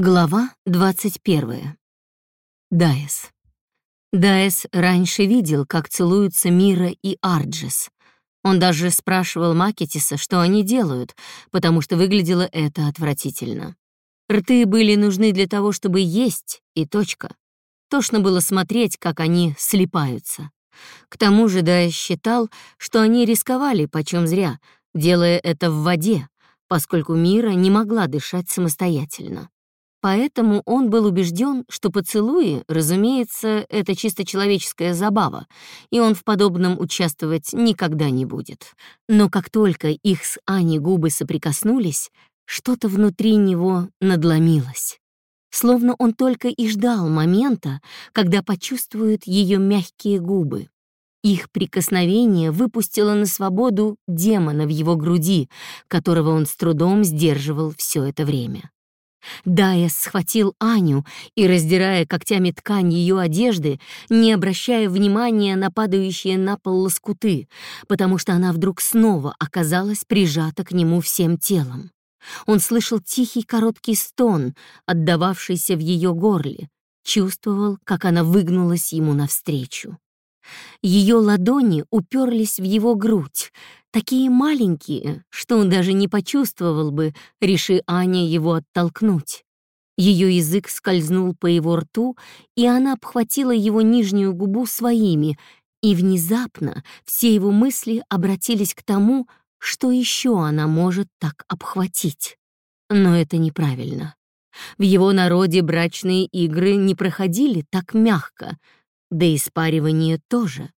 Глава 21. Дайес. Дайес раньше видел, как целуются Мира и Арджис. Он даже спрашивал Макетиса, что они делают, потому что выглядело это отвратительно. Рты были нужны для того, чтобы есть, и точка. Тошно было смотреть, как они слипаются. К тому же Дайес считал, что они рисковали почем зря, делая это в воде, поскольку Мира не могла дышать самостоятельно. Поэтому он был убежден, что поцелуи, разумеется, это чисто человеческая забава, и он в подобном участвовать никогда не будет. Но как только их с Аней губы соприкоснулись, что-то внутри него надломилось. Словно он только и ждал момента, когда почувствует ее мягкие губы. Их прикосновение выпустило на свободу демона в его груди, которого он с трудом сдерживал все это время. Дая схватил Аню и, раздирая когтями ткань ее одежды, не обращая внимания на падающие на пол лоскуты, потому что она вдруг снова оказалась прижата к нему всем телом. Он слышал тихий короткий стон, отдававшийся в ее горле, чувствовал, как она выгнулась ему навстречу. Ее ладони уперлись в его грудь, такие маленькие, что он даже не почувствовал бы, реши Аня его оттолкнуть. Ее язык скользнул по его рту, и она обхватила его нижнюю губу своими, и внезапно все его мысли обратились к тому, что еще она может так обхватить. Но это неправильно. В его народе брачные игры не проходили так мягко, да и спаривание тоже.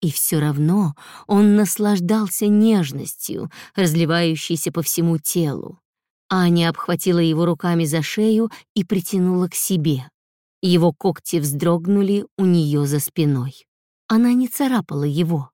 И все равно он наслаждался нежностью, разливающейся по всему телу. Аня обхватила его руками за шею и притянула к себе. Его когти вздрогнули у нее за спиной. Она не царапала его,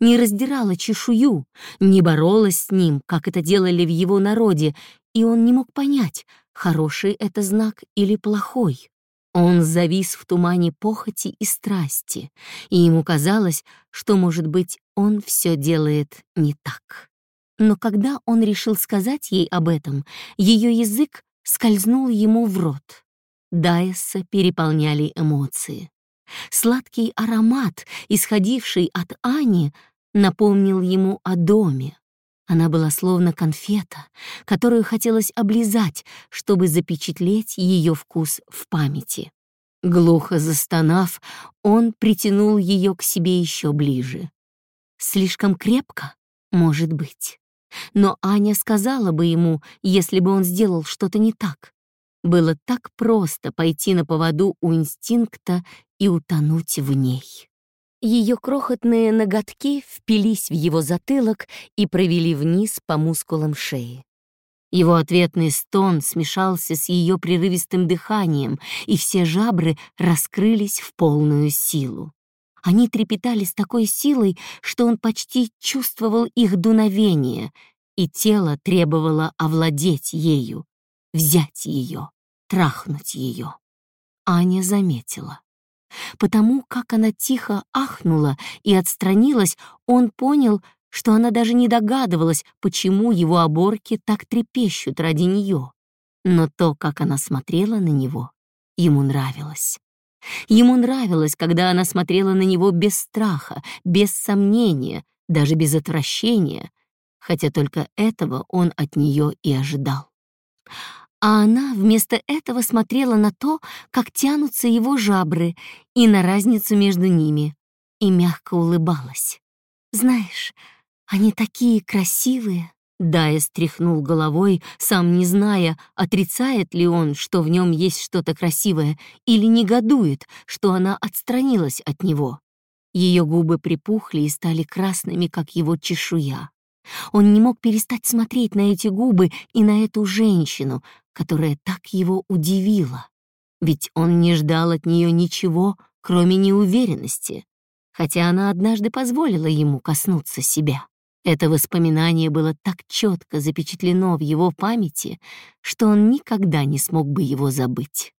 не раздирала чешую, не боролась с ним, как это делали в его народе, и он не мог понять, хороший это знак или плохой. Он завис в тумане похоти и страсти, и ему казалось, что, может быть, он все делает не так. Но когда он решил сказать ей об этом, ее язык скользнул ему в рот. Дайса переполняли эмоции. Сладкий аромат, исходивший от Ани, напомнил ему о доме, она была словно конфета, которую хотелось облизать, чтобы запечатлеть ее вкус в памяти. Глухо застонав, он притянул ее к себе еще ближе. Слишком крепко, может быть. Но Аня сказала бы ему, если бы он сделал что-то не так. Было так просто пойти на поводу у инстинкта и утонуть в ней. Ее крохотные ноготки впились в его затылок и провели вниз по мускулам шеи. Его ответный стон смешался с ее прерывистым дыханием, и все жабры раскрылись в полную силу. Они трепетали с такой силой, что он почти чувствовал их дуновение, и тело требовало овладеть ею, взять ее, трахнуть ее. Аня заметила. Потому как она тихо ахнула и отстранилась, он понял, что она даже не догадывалась, почему его оборки так трепещут ради нее. Но то, как она смотрела на него, ему нравилось. Ему нравилось, когда она смотрела на него без страха, без сомнения, даже без отвращения, хотя только этого он от нее и ожидал а она вместо этого смотрела на то, как тянутся его жабры, и на разницу между ними, и мягко улыбалась. «Знаешь, они такие красивые!» Дая стряхнул головой, сам не зная, отрицает ли он, что в нем есть что-то красивое, или негодует, что она отстранилась от него. Ее губы припухли и стали красными, как его чешуя. Он не мог перестать смотреть на эти губы и на эту женщину, которая так его удивила. Ведь он не ждал от нее ничего, кроме неуверенности, хотя она однажды позволила ему коснуться себя. Это воспоминание было так четко запечатлено в его памяти, что он никогда не смог бы его забыть.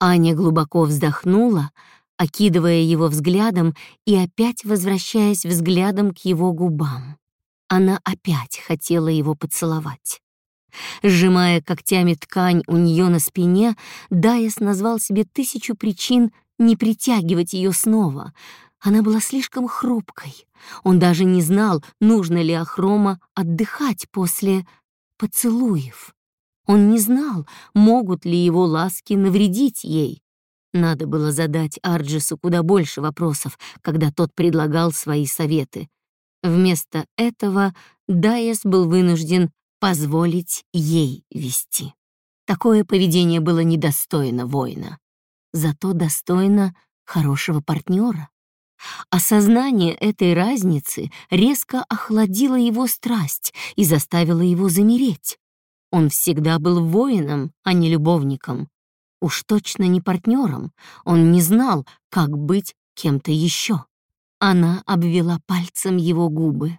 Аня глубоко вздохнула, окидывая его взглядом и опять возвращаясь взглядом к его губам. Она опять хотела его поцеловать. Сжимая когтями ткань у нее на спине, Дайес назвал себе тысячу причин не притягивать ее снова. Она была слишком хрупкой. Он даже не знал, нужно ли Ахрома отдыхать после поцелуев. Он не знал, могут ли его ласки навредить ей. Надо было задать Арджису куда больше вопросов, когда тот предлагал свои советы. Вместо этого Дайес был вынужден позволить ей вести. Такое поведение было недостойно воина, зато достойно хорошего партнера. Осознание этой разницы резко охладило его страсть и заставило его замереть. Он всегда был воином, а не любовником. Уж точно не партнером, он не знал, как быть кем-то еще. Она обвела пальцем его губы.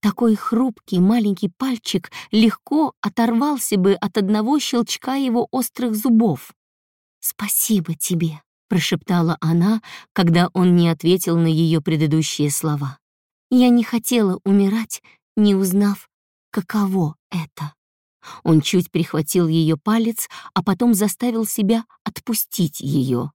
Такой хрупкий маленький пальчик легко оторвался бы от одного щелчка его острых зубов. «Спасибо тебе», — прошептала она, когда он не ответил на ее предыдущие слова. «Я не хотела умирать, не узнав, каково это». Он чуть прихватил ее палец, а потом заставил себя отпустить ее.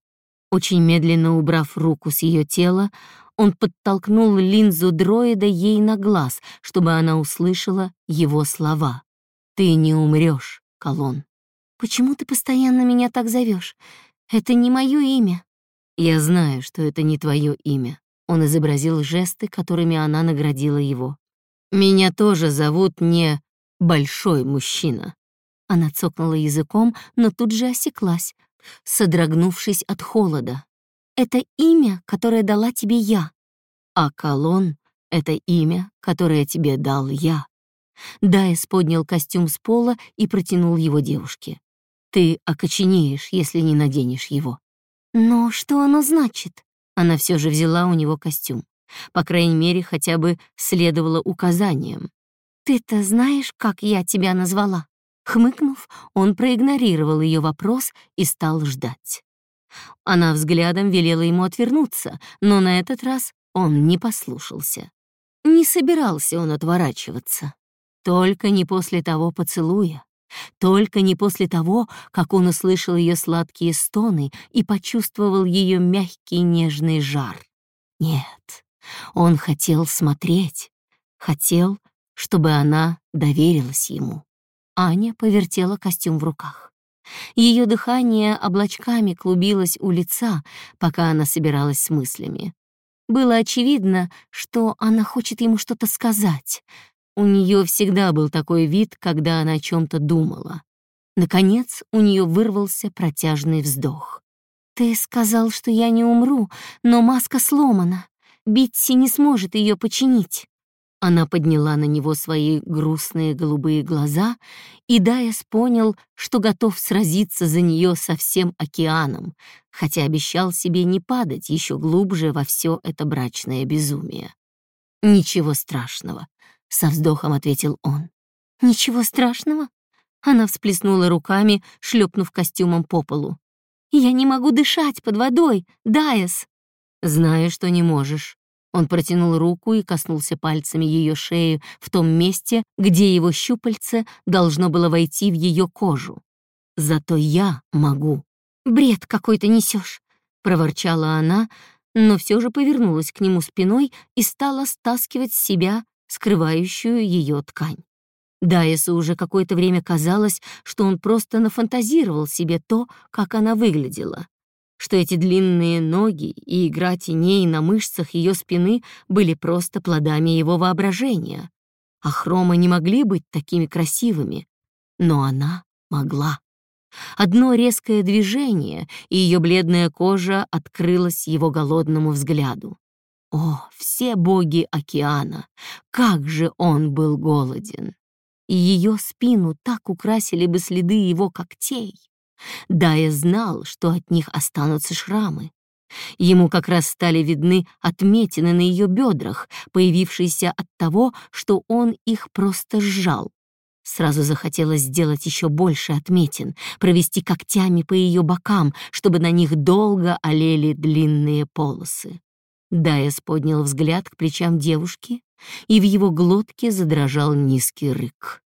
Очень медленно убрав руку с ее тела, он подтолкнул линзу дроида ей на глаз, чтобы она услышала его слова. «Ты не умрешь, Колон». «Почему ты постоянно меня так зовешь? Это не мое имя». «Я знаю, что это не твое имя». Он изобразил жесты, которыми она наградила его. «Меня тоже зовут не Большой Мужчина». Она цокнула языком, но тут же осеклась, содрогнувшись от холода. Это имя, которое дала тебе я. А колон — это имя, которое тебе дал я. Дайс поднял костюм с пола и протянул его девушке. Ты окоченеешь, если не наденешь его. Но что оно значит? Она все же взяла у него костюм. По крайней мере, хотя бы следовало указаниям. «Ты-то знаешь, как я тебя назвала?» Хмыкнув, он проигнорировал ее вопрос и стал ждать. Она взглядом велела ему отвернуться, но на этот раз он не послушался. Не собирался он отворачиваться. Только не после того поцелуя. Только не после того, как он услышал ее сладкие стоны и почувствовал ее мягкий нежный жар. Нет, он хотел смотреть, хотел, чтобы она доверилась ему. Аня повертела костюм в руках. Ее дыхание облачками клубилось у лица, пока она собиралась с мыслями. Было очевидно, что она хочет ему что-то сказать. У нее всегда был такой вид, когда она о чем-то думала. Наконец у нее вырвался протяжный вздох. «Ты сказал, что я не умру, но маска сломана. Битси не сможет ее починить». Она подняла на него свои грустные голубые глаза, и Дайас понял, что готов сразиться за нее со всем океаном, хотя обещал себе не падать еще глубже во все это брачное безумие. «Ничего страшного», — со вздохом ответил он. «Ничего страшного?» Она всплеснула руками, шлепнув костюмом по полу. «Я не могу дышать под водой, Дайас!» «Знаю, что не можешь», он протянул руку и коснулся пальцами ее шеи в том месте, где его щупальце должно было войти в ее кожу. «Зато я могу». «Бред какой-то несешь», — проворчала она, но все же повернулась к нему спиной и стала стаскивать с себя скрывающую ее ткань. Дайесу уже какое-то время казалось, что он просто нафантазировал себе то, как она выглядела что эти длинные ноги и игра теней на мышцах ее спины были просто плодами его воображения. А хромы не могли быть такими красивыми, но она могла. Одно резкое движение, и ее бледная кожа открылась его голодному взгляду. О, все боги океана! Как же он был голоден! И ее спину так украсили бы следы его когтей. Дая знал, что от них останутся шрамы. Ему как раз стали видны отметины на ее бедрах, появившиеся от того, что он их просто сжал. Сразу захотелось сделать еще больше отметин, провести когтями по ее бокам, чтобы на них долго олели длинные полосы. Дайес поднял взгляд к плечам девушки, и в его глотке задрожал низкий рык.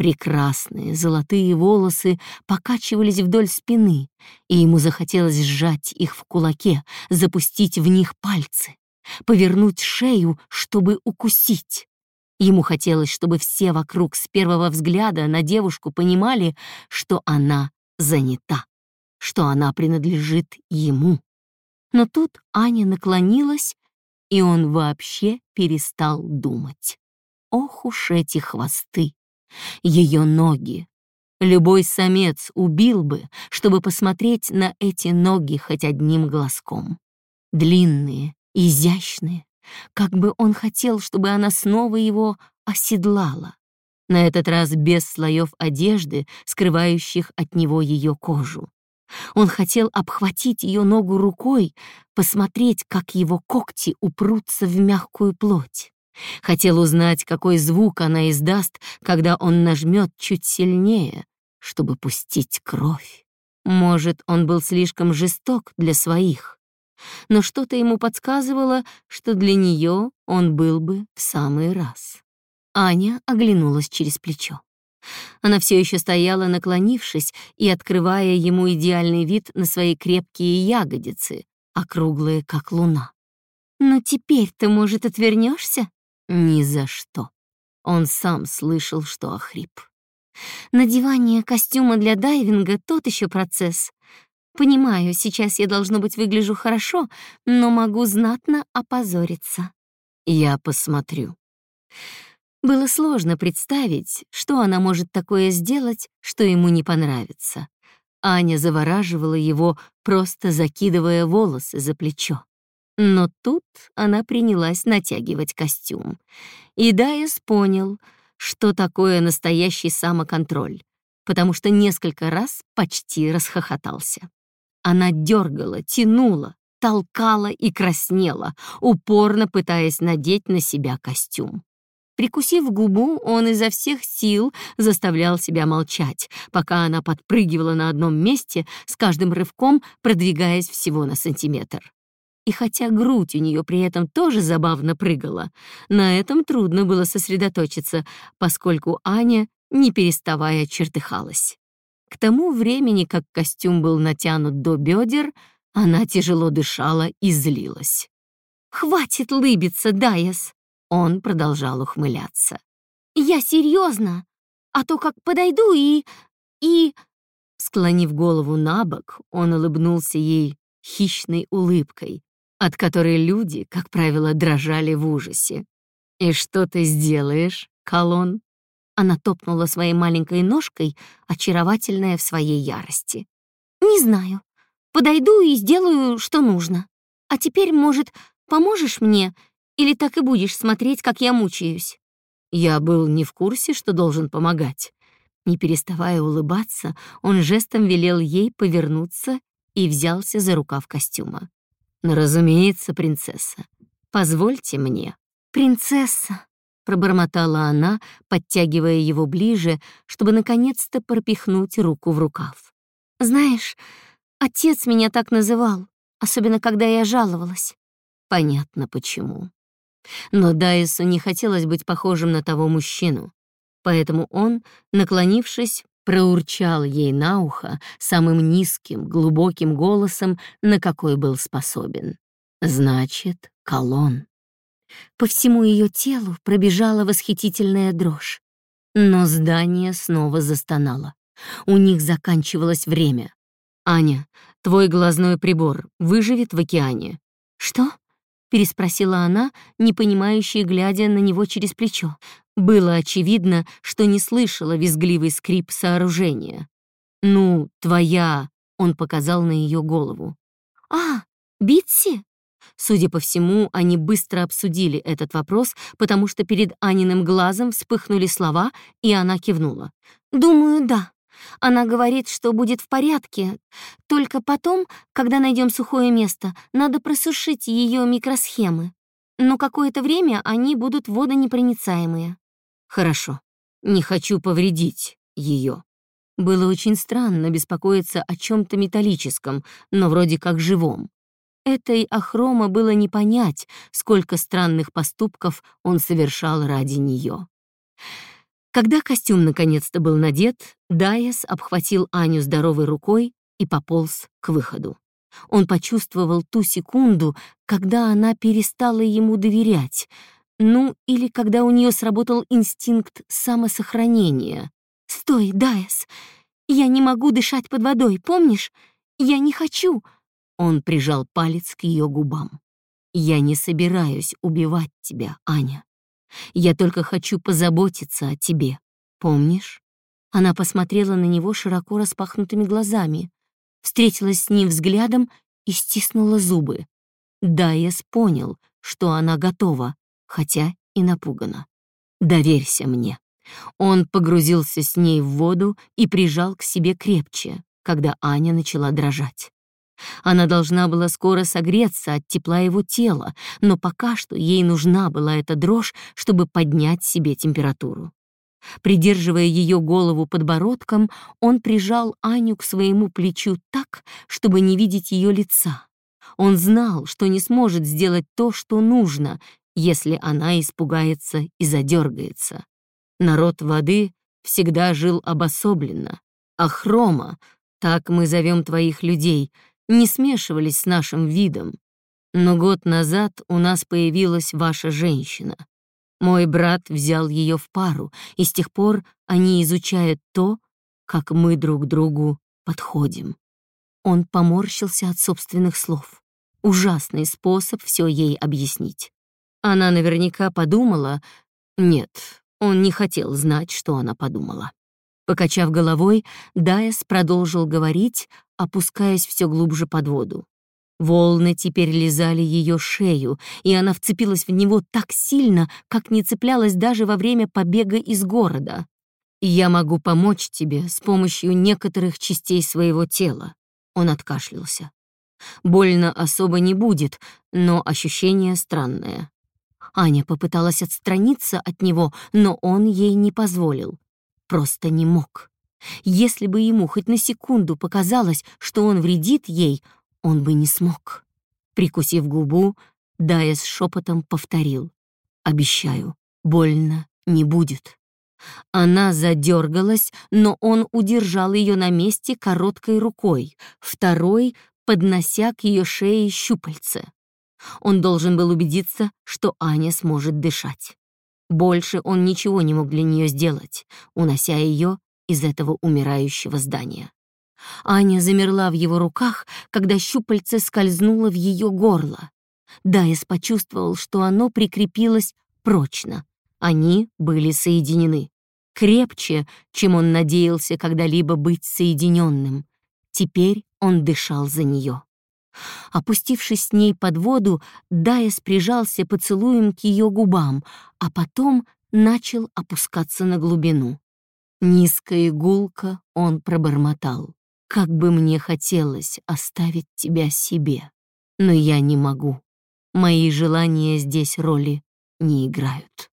Прекрасные золотые волосы покачивались вдоль спины, и ему захотелось сжать их в кулаке, запустить в них пальцы, повернуть шею, чтобы укусить. Ему хотелось, чтобы все вокруг с первого взгляда на девушку понимали, что она занята, что она принадлежит ему. Но тут Аня наклонилась, и он вообще перестал думать. Ох уж эти хвосты! Ее ноги! Любой самец убил бы, чтобы посмотреть на эти ноги хоть одним глазком. Длинные, изящные, как бы он хотел, чтобы она снова его оседлала. На этот раз без слоев одежды, скрывающих от него ее кожу. Он хотел обхватить ее ногу рукой, посмотреть, как его когти упрутся в мягкую плоть. Хотел узнать, какой звук она издаст, когда он нажмет чуть сильнее, чтобы пустить кровь. Может, он был слишком жесток для своих, но что-то ему подсказывало, что для нее он был бы в самый раз. Аня оглянулась через плечо. Она все еще стояла, наклонившись и открывая ему идеальный вид на свои крепкие ягодицы, округлые, как луна. «Но теперь ты, может, отвернешься?» «Ни за что». Он сам слышал, что охрип. «Надевание костюма для дайвинга — тот еще процесс. Понимаю, сейчас я, должно быть, выгляжу хорошо, но могу знатно опозориться». «Я посмотрю». Было сложно представить, что она может такое сделать, что ему не понравится. Аня завораживала его, просто закидывая волосы за плечо. Но тут она принялась натягивать костюм. И Дайес понял, что такое настоящий самоконтроль, потому что несколько раз почти расхохотался. Она дергала, тянула, толкала и краснела, упорно пытаясь надеть на себя костюм. Прикусив губу, он изо всех сил заставлял себя молчать, пока она подпрыгивала на одном месте, с каждым рывком продвигаясь всего на сантиметр. И хотя грудь у нее при этом тоже забавно прыгала, на этом трудно было сосредоточиться, поскольку Аня, не переставая, чертыхалась. К тому времени, как костюм был натянут до бедер, она тяжело дышала и злилась. «Хватит лыбиться, Дайас!» Он продолжал ухмыляться. «Я серьезно! А то как подойду и... и...» Склонив голову на бок, он улыбнулся ей хищной улыбкой, от которой люди, как правило, дрожали в ужасе. «И что ты сделаешь, Колон?» Она топнула своей маленькой ножкой, очаровательная в своей ярости. «Не знаю. Подойду и сделаю, что нужно. А теперь, может, поможешь мне или так и будешь смотреть, как я мучаюсь?» Я был не в курсе, что должен помогать. Не переставая улыбаться, он жестом велел ей повернуться и взялся за рукав костюма. «Ну, разумеется, принцесса. Позвольте мне». «Принцесса», — пробормотала она, подтягивая его ближе, чтобы наконец-то пропихнуть руку в рукав. «Знаешь, отец меня так называл, особенно когда я жаловалась». «Понятно, почему. Но Дайсу не хотелось быть похожим на того мужчину, поэтому он, наклонившись, проурчал ей на ухо самым низким, глубоким голосом, на какой был способен. «Значит, колонн». По всему ее телу пробежала восхитительная дрожь. Но здание снова застонало. У них заканчивалось время. «Аня, твой глазной прибор выживет в океане?» «Что?» Переспросила она, не понимающая, глядя на него через плечо. Было очевидно, что не слышала визгливый скрип сооружения. «Ну, твоя...» — он показал на ее голову. «А, Битси?» Судя по всему, они быстро обсудили этот вопрос, потому что перед Аниным глазом вспыхнули слова, и она кивнула. «Думаю, да». Она говорит, что будет в порядке. Только потом, когда найдем сухое место, надо просушить ее микросхемы. Но какое-то время они будут водонепроницаемые. Хорошо. Не хочу повредить ее. Было очень странно беспокоиться о чем-то металлическом, но вроде как живом. Этой Ахрома было не понять, сколько странных поступков он совершал ради нее. Когда костюм наконец-то был надет, Дайес обхватил Аню здоровой рукой и пополз к выходу. Он почувствовал ту секунду, когда она перестала ему доверять, ну или когда у нее сработал инстинкт самосохранения. «Стой, Дайес! Я не могу дышать под водой, помнишь? Я не хочу!» Он прижал палец к ее губам. «Я не собираюсь убивать тебя, Аня. Я только хочу позаботиться о тебе, помнишь?» Она посмотрела на него широко распахнутыми глазами, встретилась с ним взглядом и стиснула зубы. Дайес понял, что она готова, хотя и напугана. «Доверься мне». Он погрузился с ней в воду и прижал к себе крепче, когда Аня начала дрожать. Она должна была скоро согреться от тепла его тела, но пока что ей нужна была эта дрожь, чтобы поднять себе температуру. Придерживая ее голову подбородком, он прижал Аню к своему плечу так, чтобы не видеть ее лица. Он знал, что не сможет сделать то, что нужно, если она испугается и задергается. Народ воды всегда жил обособленно, а хрома, так мы зовем твоих людей, не смешивались с нашим видом. Но год назад у нас появилась ваша женщина. Мой брат взял ее в пару, и с тех пор они изучают то, как мы друг другу подходим. Он поморщился от собственных слов. Ужасный способ все ей объяснить. Она наверняка подумала... Нет, он не хотел знать, что она подумала. Покачав головой, Дайес продолжил говорить, опускаясь все глубже под воду. Волны теперь лизали ее шею, и она вцепилась в него так сильно, как не цеплялась даже во время побега из города. «Я могу помочь тебе с помощью некоторых частей своего тела», — он откашлялся. «Больно особо не будет, но ощущение странное». Аня попыталась отстраниться от него, но он ей не позволил. Просто не мог. Если бы ему хоть на секунду показалось, что он вредит ей, он бы не смог. Прикусив губу, Дая с шепотом повторил. «Обещаю, больно не будет». Она задергалась, но он удержал ее на месте короткой рукой, второй поднося к ее шее щупальце. Он должен был убедиться, что Аня сможет дышать. Больше он ничего не мог для нее сделать, унося ее из этого умирающего здания. Аня замерла в его руках, когда щупальце скользнуло в ее горло. Дайс почувствовал, что оно прикрепилось прочно. Они были соединены. Крепче, чем он надеялся когда-либо быть соединенным. Теперь он дышал за нее. Опустившись с ней под воду, Дайс прижался поцелуем к ее губам, а потом начал опускаться на глубину. Низко и он пробормотал. Как бы мне хотелось оставить тебя себе, но я не могу. Мои желания здесь роли не играют.